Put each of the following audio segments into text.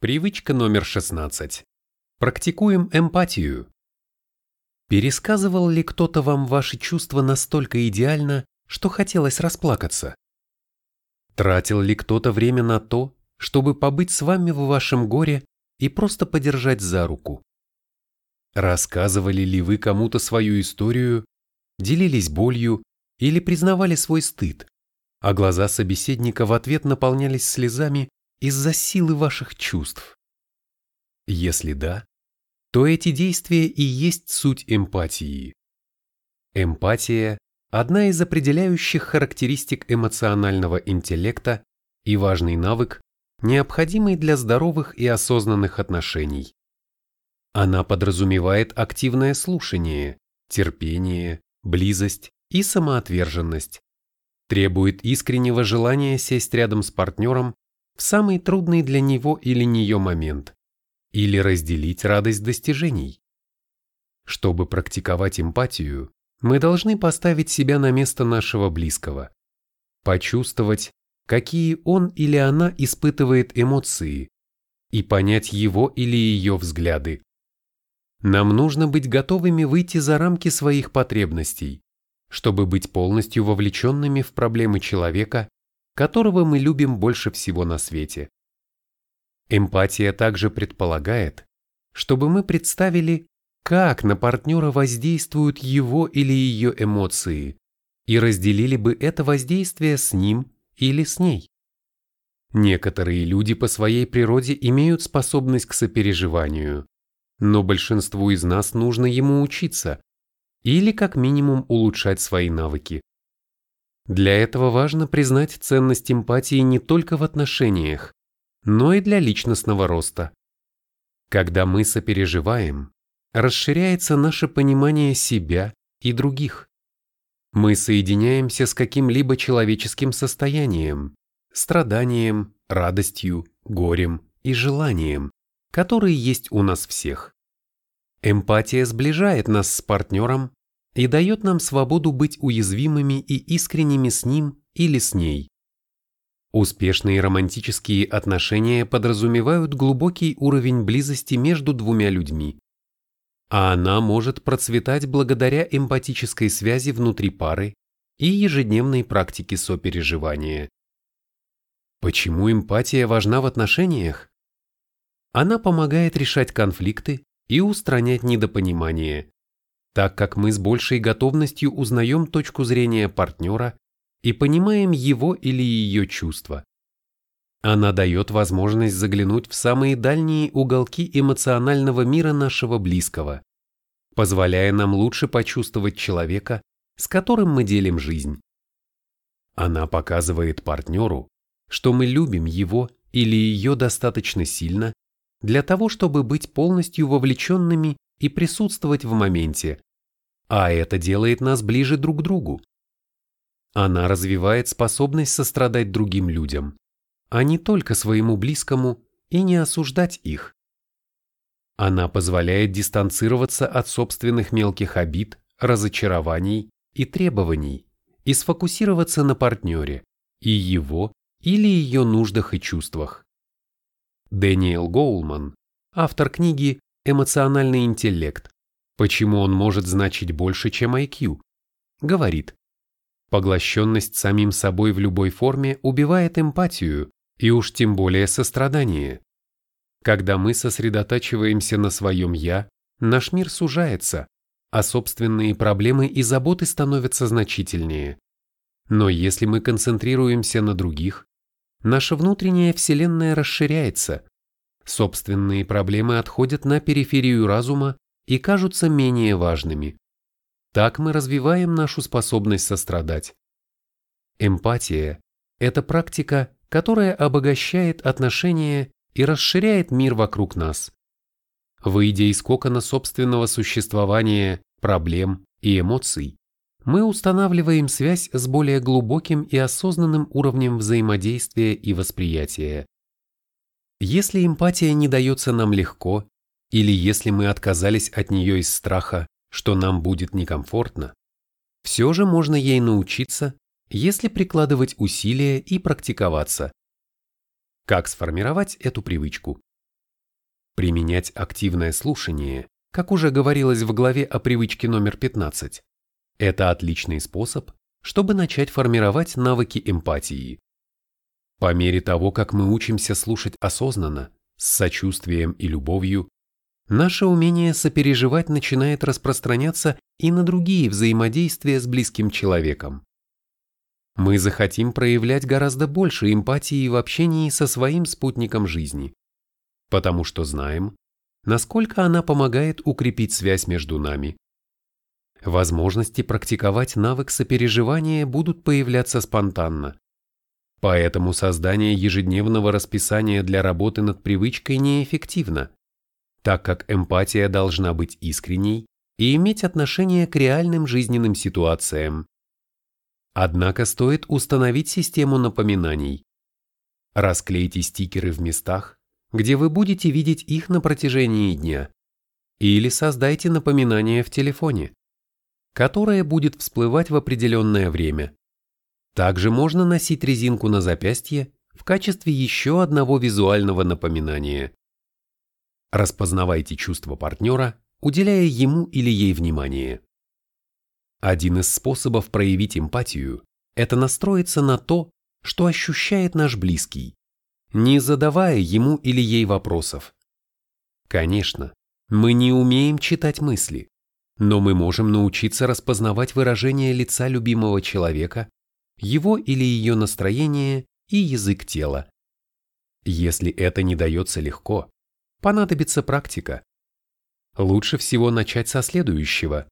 Привычка номер 16. Практикуем эмпатию. Пересказывал ли кто-то вам ваши чувства настолько идеально, что хотелось расплакаться? Тратил ли кто-то время на то, чтобы побыть с вами в вашем горе и просто подержать за руку? Рассказывали ли вы кому-то свою историю, делились болью или признавали свой стыд, а глаза собеседника в ответ наполнялись слезами из-за силы ваших чувств? Если да, то эти действия и есть суть эмпатии. Эмпатия – одна из определяющих характеристик эмоционального интеллекта и важный навык, необходимый для здоровых и осознанных отношений. Она подразумевает активное слушание, терпение, близость и самоотверженность, требует искреннего желания сесть рядом с партнером в самый трудный для него или нее момент, или разделить радость достижений. Чтобы практиковать эмпатию, мы должны поставить себя на место нашего близкого, почувствовать, какие он или она испытывает эмоции, и понять его или ее взгляды. Нам нужно быть готовыми выйти за рамки своих потребностей, чтобы быть полностью вовлеченными в проблемы человека которого мы любим больше всего на свете. Эмпатия также предполагает, чтобы мы представили, как на партнера воздействуют его или ее эмоции, и разделили бы это воздействие с ним или с ней. Некоторые люди по своей природе имеют способность к сопереживанию, но большинству из нас нужно ему учиться или как минимум улучшать свои навыки. Для этого важно признать ценность эмпатии не только в отношениях, но и для личностного роста. Когда мы сопереживаем, расширяется наше понимание себя и других. Мы соединяемся с каким-либо человеческим состоянием, страданием, радостью, горем и желанием, которые есть у нас всех. Эмпатия сближает нас с партнером и дает нам свободу быть уязвимыми и искренними с ним или с ней. Успешные романтические отношения подразумевают глубокий уровень близости между двумя людьми, а она может процветать благодаря эмпатической связи внутри пары и ежедневной практике сопереживания. Почему эмпатия важна в отношениях? Она помогает решать конфликты и устранять недопонимание, так как мы с большей готовностью узнаем точку зрения партнера и понимаем его или ее чувства. Она дает возможность заглянуть в самые дальние уголки эмоционального мира нашего близкого, позволяя нам лучше почувствовать человека, с которым мы делим жизнь. Она показывает партнеру, что мы любим его или ее достаточно сильно для того, чтобы быть полностью вовлеченными и присутствовать в моменте, а это делает нас ближе друг к другу. Она развивает способность сострадать другим людям, а не только своему близкому и не осуждать их. Она позволяет дистанцироваться от собственных мелких обид, разочарований и требований и сфокусироваться на партнере и его или ее нуждах и чувствах. Дэниел Гоулман, автор книги «Эмоциональный интеллект. Почему он может значить больше, чем IQ? Говорит, поглощенность самим собой в любой форме убивает эмпатию и уж тем более сострадание. Когда мы сосредотачиваемся на своем «я», наш мир сужается, а собственные проблемы и заботы становятся значительнее. Но если мы концентрируемся на других, наша внутренняя вселенная расширяется, собственные проблемы отходят на периферию разума и кажутся менее важными. Так мы развиваем нашу способность сострадать. Эмпатия – это практика, которая обогащает отношения и расширяет мир вокруг нас. Выйдя из кокона собственного существования, проблем и эмоций, мы устанавливаем связь с более глубоким и осознанным уровнем взаимодействия и восприятия. Если эмпатия не дается нам легко или если мы отказались от нее из страха, что нам будет некомфортно, все же можно ей научиться, если прикладывать усилия и практиковаться. Как сформировать эту привычку? Применять активное слушание, как уже говорилось в главе о привычке номер 15, это отличный способ, чтобы начать формировать навыки эмпатии. По мере того, как мы учимся слушать осознанно, с сочувствием и любовью, наше умение сопереживать начинает распространяться и на другие взаимодействия с близким человеком. Мы захотим проявлять гораздо больше эмпатии в общении со своим спутником жизни, потому что знаем, насколько она помогает укрепить связь между нами. Возможности практиковать навык сопереживания будут появляться спонтанно. Поэтому создание ежедневного расписания для работы над привычкой неэффективно, так как эмпатия должна быть искренней и иметь отношение к реальным жизненным ситуациям. Однако стоит установить систему напоминаний. Расклейте стикеры в местах, где вы будете видеть их на протяжении дня. Или создайте напоминание в телефоне, которое будет всплывать в определенное время. Также можно носить резинку на запястье в качестве еще одного визуального напоминания. Распознавайте чувства партнера, уделяя ему или ей внимание. Один из способов проявить эмпатию – это настроиться на то, что ощущает наш близкий, не задавая ему или ей вопросов. Конечно, мы не умеем читать мысли, но мы можем научиться распознавать выражение лица любимого человека его или ее настроение и язык тела. Если это не дается легко, понадобится практика. Лучше всего начать со следующего.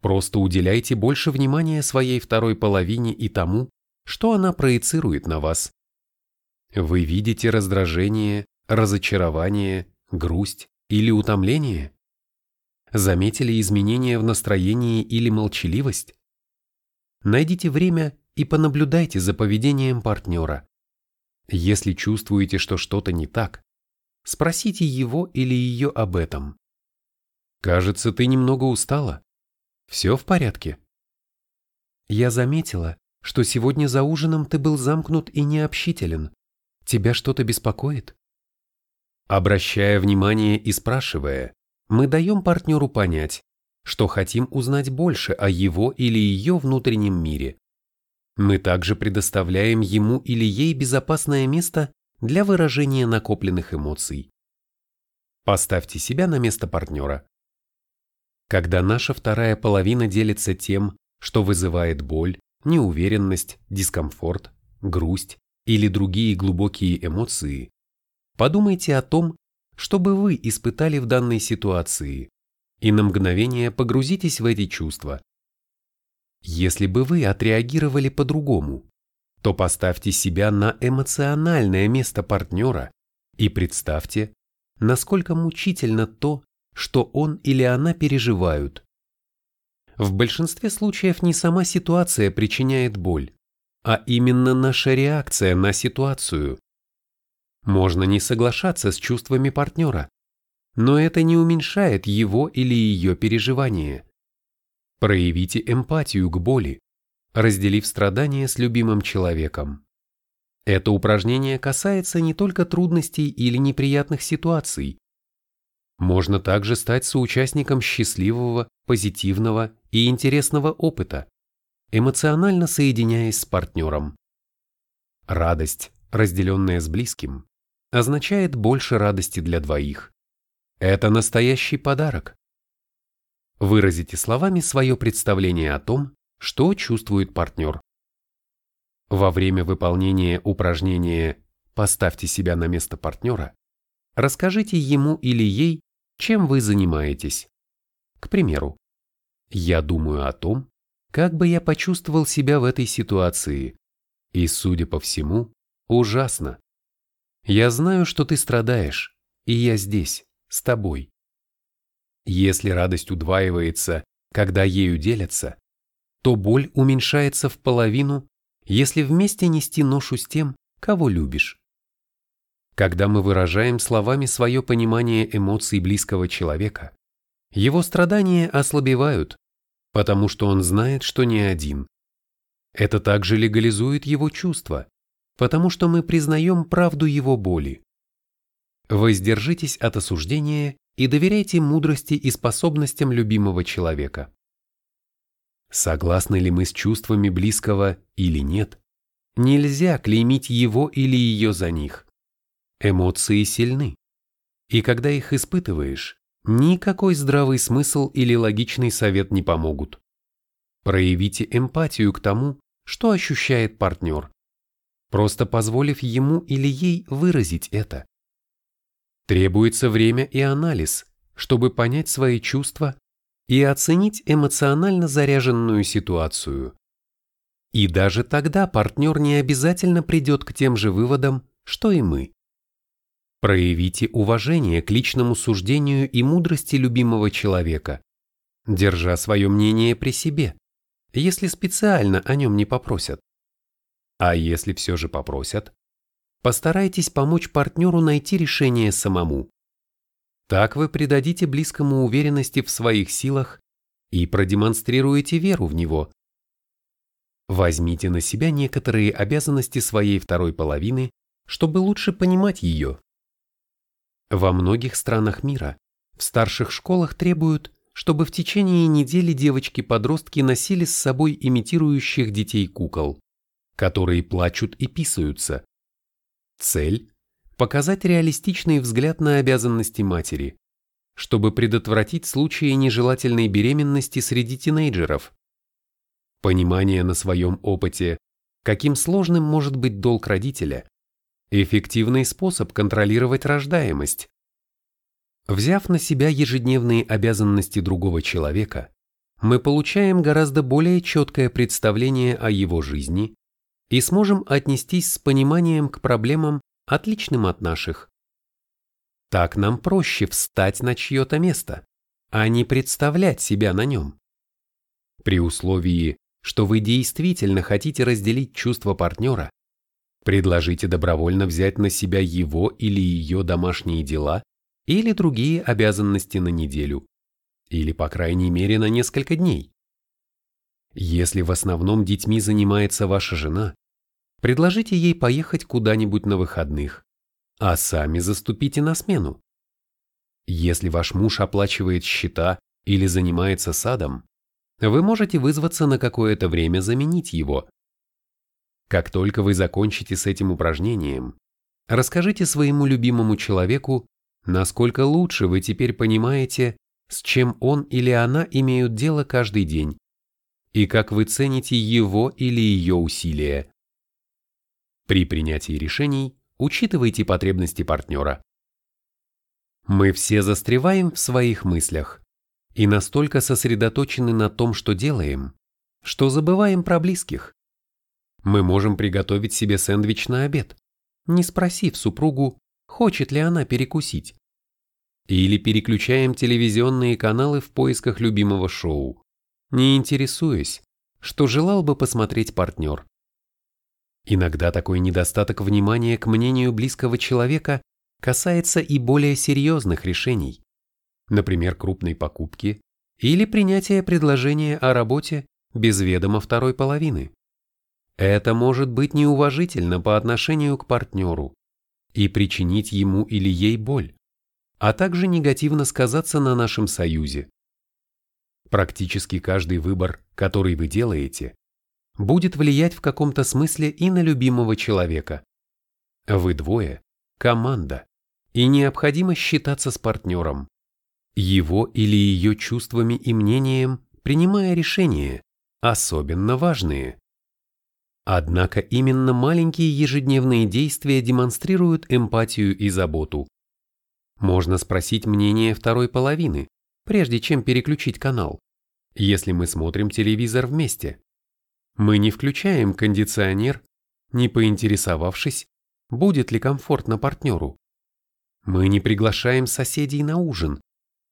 Просто уделяйте больше внимания своей второй половине и тому, что она проецирует на вас. Вы видите раздражение, разочарование, грусть или утомление? Заметили изменения в настроении или молчаливость? Найдите время и понаблюдайте за поведением партнера. Если чувствуете, что что-то не так, спросите его или ее об этом. Кажется, ты немного устала. Все в порядке? Я заметила, что сегодня за ужином ты был замкнут и необщителен. Тебя что-то беспокоит? Обращая внимание и спрашивая, мы даем партнеру понять, что хотим узнать больше о его или ее внутреннем мире. Мы также предоставляем ему или ей безопасное место для выражения накопленных эмоций. Поставьте себя на место партнера. Когда наша вторая половина делится тем, что вызывает боль, неуверенность, дискомфорт, грусть или другие глубокие эмоции, подумайте о том, что бы вы испытали в данной ситуации, и на мгновение погрузитесь в эти чувства. Если бы вы отреагировали по-другому, то поставьте себя на эмоциональное место партнера и представьте, насколько мучительно то, что он или она переживают. В большинстве случаев не сама ситуация причиняет боль, а именно наша реакция на ситуацию. Можно не соглашаться с чувствами партнера, но это не уменьшает его или ее переживания. Проявите эмпатию к боли, разделив страдания с любимым человеком. Это упражнение касается не только трудностей или неприятных ситуаций. Можно также стать соучастником счастливого, позитивного и интересного опыта, эмоционально соединяясь с партнером. Радость, разделенная с близким, означает больше радости для двоих. Это настоящий подарок. Выразите словами свое представление о том, что чувствует партнер. Во время выполнения упражнения «Поставьте себя на место партнера» расскажите ему или ей, чем вы занимаетесь. К примеру, «Я думаю о том, как бы я почувствовал себя в этой ситуации, и, судя по всему, ужасно. Я знаю, что ты страдаешь, и я здесь, с тобой. Если радость удваивается, когда ею делятся, то боль уменьшается в половину, если вместе нести ношу с тем, кого любишь. Когда мы выражаем словами свое понимание эмоций близкого человека, его страдания ослабевают, потому что он знает, что не один. Это также легализует его чувства, потому что мы признаем правду его боли. Воздержитесь от осуждения и доверяйте мудрости и способностям любимого человека. Согласны ли мы с чувствами близкого или нет, нельзя клеймить его или ее за них. Эмоции сильны, и когда их испытываешь, никакой здравый смысл или логичный совет не помогут. Проявите эмпатию к тому, что ощущает партнер, просто позволив ему или ей выразить это. Требуется время и анализ, чтобы понять свои чувства и оценить эмоционально заряженную ситуацию. И даже тогда партнер не обязательно придет к тем же выводам, что и мы. Проявите уважение к личному суждению и мудрости любимого человека, держа свое мнение при себе, если специально о нем не попросят. А если все же попросят, постарайтесь помочь партнеру найти решение самому. Так вы придадите близкому уверенности в своих силах и продемонстрируете веру в него. Возьмите на себя некоторые обязанности своей второй половины, чтобы лучше понимать ее. Во многих странах мира в старших школах требуют, чтобы в течение недели девочки-подростки носили с собой имитирующих детей кукол, которые плачут и писаются. Цель показать реалистичный взгляд на обязанности матери, чтобы предотвратить случаи нежелательной беременности среди тинейджеров. Понимание на своем опыте, каким сложным может быть долг родителя, эффективный способ контролировать рождаемость. Взяв на себя ежедневные обязанности другого человека, мы получаем гораздо более четкое представление о его жизни и сможем отнестись с пониманием к проблемам, отличным от наших. Так нам проще встать на чье-то место, а не представлять себя на нем. При условии, что вы действительно хотите разделить чувства партнера, предложите добровольно взять на себя его или ее домашние дела или другие обязанности на неделю, или по крайней мере на несколько дней. Если в основном детьми занимается ваша жена, Предложите ей поехать куда-нибудь на выходных, а сами заступите на смену. Если ваш муж оплачивает счета или занимается садом, вы можете вызваться на какое-то время заменить его. Как только вы закончите с этим упражнением, расскажите своему любимому человеку, насколько лучше вы теперь понимаете, с чем он или она имеют дело каждый день, и как вы цените его или ее усилия. При принятии решений учитывайте потребности партнера. Мы все застреваем в своих мыслях и настолько сосредоточены на том, что делаем, что забываем про близких. Мы можем приготовить себе сэндвич на обед, не спросив супругу, хочет ли она перекусить. Или переключаем телевизионные каналы в поисках любимого шоу, не интересуясь, что желал бы посмотреть партнер. Иногда такой недостаток внимания к мнению близкого человека касается и более серьезных решений, например, крупной покупки или принятия предложения о работе без ведома второй половины. Это может быть неуважительно по отношению к партнеру и причинить ему или ей боль, а также негативно сказаться на нашем союзе. Практически каждый выбор, который вы делаете, будет влиять в каком-то смысле и на любимого человека. Вы двое – команда, и необходимо считаться с партнером, его или ее чувствами и мнением, принимая решения, особенно важные. Однако именно маленькие ежедневные действия демонстрируют эмпатию и заботу. Можно спросить мнение второй половины, прежде чем переключить канал, если мы смотрим телевизор вместе. Мы не включаем кондиционер, не поинтересовавшись, будет ли комфортно партнеру. Мы не приглашаем соседей на ужин,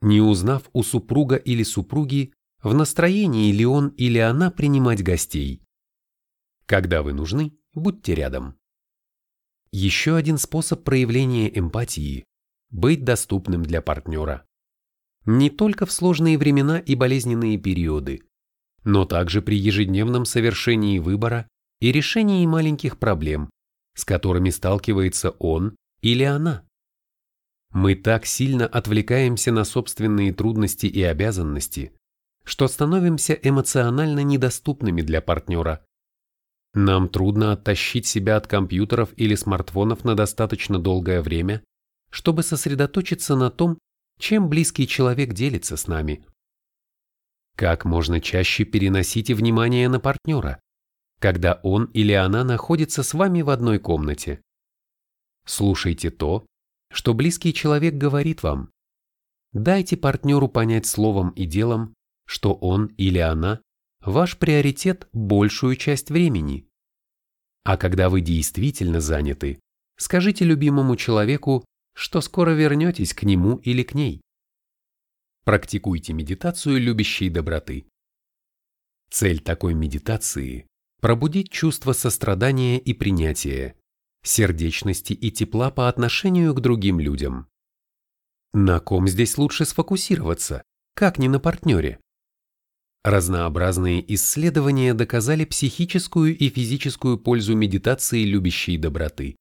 не узнав у супруга или супруги, в настроении ли он или она принимать гостей. Когда вы нужны, будьте рядом. Еще один способ проявления эмпатии – быть доступным для партнера. Не только в сложные времена и болезненные периоды, но также при ежедневном совершении выбора и решении маленьких проблем, с которыми сталкивается он или она. Мы так сильно отвлекаемся на собственные трудности и обязанности, что становимся эмоционально недоступными для партнера. Нам трудно оттащить себя от компьютеров или смартфонов на достаточно долгое время, чтобы сосредоточиться на том, чем близкий человек делится с нами. Как можно чаще переносите внимание на партнера, когда он или она находится с вами в одной комнате. Слушайте то, что близкий человек говорит вам. Дайте партнеру понять словом и делом, что он или она ваш приоритет большую часть времени. А когда вы действительно заняты, скажите любимому человеку, что скоро вернетесь к нему или к ней. Практикуйте медитацию любящей доброты. Цель такой медитации – пробудить чувство сострадания и принятия, сердечности и тепла по отношению к другим людям. На ком здесь лучше сфокусироваться, как не на партнере? Разнообразные исследования доказали психическую и физическую пользу медитации любящей доброты.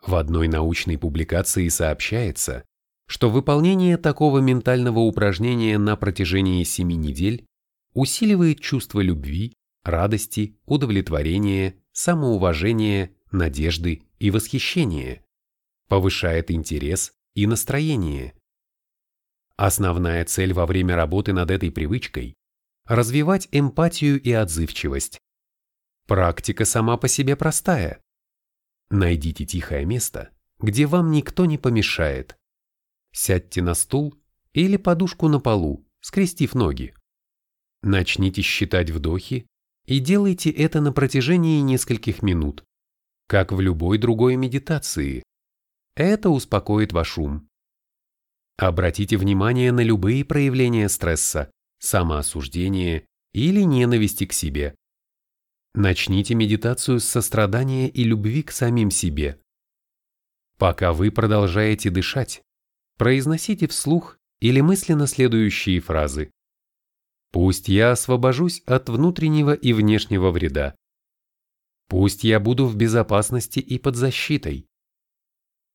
В одной научной публикации сообщается, что выполнение такого ментального упражнения на протяжении 7 недель усиливает чувство любви, радости, удовлетворения, самоуважения, надежды и восхищения, повышает интерес и настроение. Основная цель во время работы над этой привычкой – развивать эмпатию и отзывчивость. Практика сама по себе простая. Найдите тихое место, где вам никто не помешает. Сядьте на стул или подушку на полу, скрестив ноги. Начните считать вдохи и делайте это на протяжении нескольких минут как в любой другой медитации. Это успокоит ваш ум. Обратите внимание на любые проявления стресса, самоосуждения или ненависти к себе. Начните медитацию с сострадания и любви к самим себе. Пока вы продолжаете дышать, произносите вслух или мысленно следующие фразы. Пусть я освобожусь от внутреннего и внешнего вреда. Пусть я буду в безопасности и под защитой.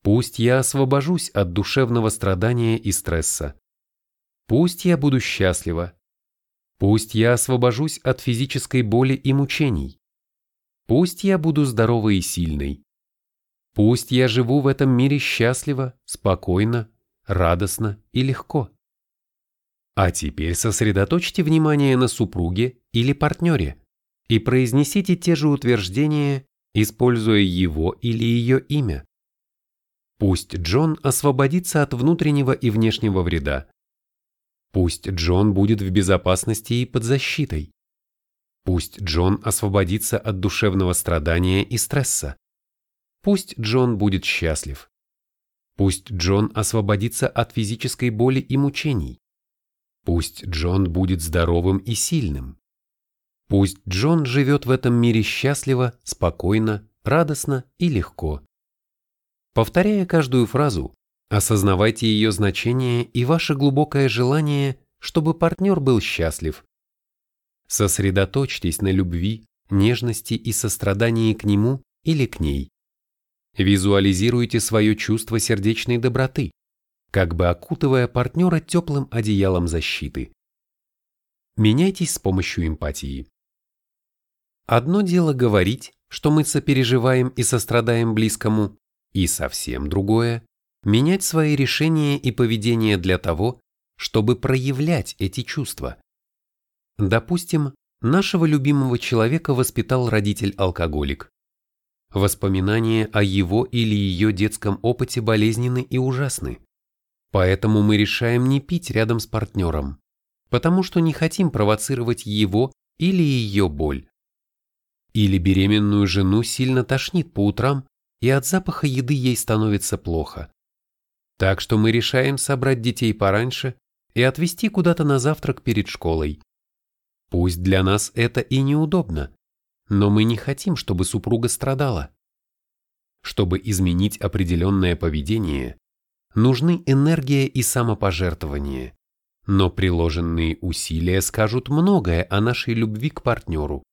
Пусть я освобожусь от душевного страдания и стресса. Пусть я буду счастлива. Пусть я освобожусь от физической боли и мучений. Пусть я буду здоровой и сильной. Пусть я живу в этом мире счастливо, спокойно, радостно и легко. А теперь сосредоточьте внимание на супруге или партнере и произнесите те же утверждения, используя его или ее имя. Пусть Джон освободится от внутреннего и внешнего вреда. Пусть Джон будет в безопасности и под защитой. Пусть Джон освободится от душевного страдания и стресса. Пусть Джон будет счастлив. Пусть Джон освободится от физической боли и мучений. Пусть Джон будет здоровым и сильным. Пусть Джон живет в этом мире счастливо, спокойно, радостно и легко. Повторяя каждую фразу, осознавайте ее значение и ваше глубокое желание, чтобы партнер был счастлив. Сосредоточьтесь на любви, нежности и сострадании к нему или к ней. Визуализируйте свое чувство сердечной доброты, как бы окутывая партнера теплым одеялом защиты. Меняйтесь с помощью эмпатии. Одно дело говорить, что мы сопереживаем и сострадаем близкому, и совсем другое – менять свои решения и поведение для того, чтобы проявлять эти чувства. Допустим, нашего любимого человека воспитал родитель-алкоголик. Воспоминания о его или ее детском опыте болезненны и ужасны. Поэтому мы решаем не пить рядом с партнером, потому что не хотим провоцировать его или ее боль. Или беременную жену сильно тошнит по утрам, и от запаха еды ей становится плохо. Так что мы решаем собрать детей пораньше и отвезти куда-то на завтрак перед школой. Пусть для нас это и неудобно, но мы не хотим, чтобы супруга страдала. Чтобы изменить определенное поведение, нужны энергия и самопожертвование, но приложенные усилия скажут многое о нашей любви к партнеру.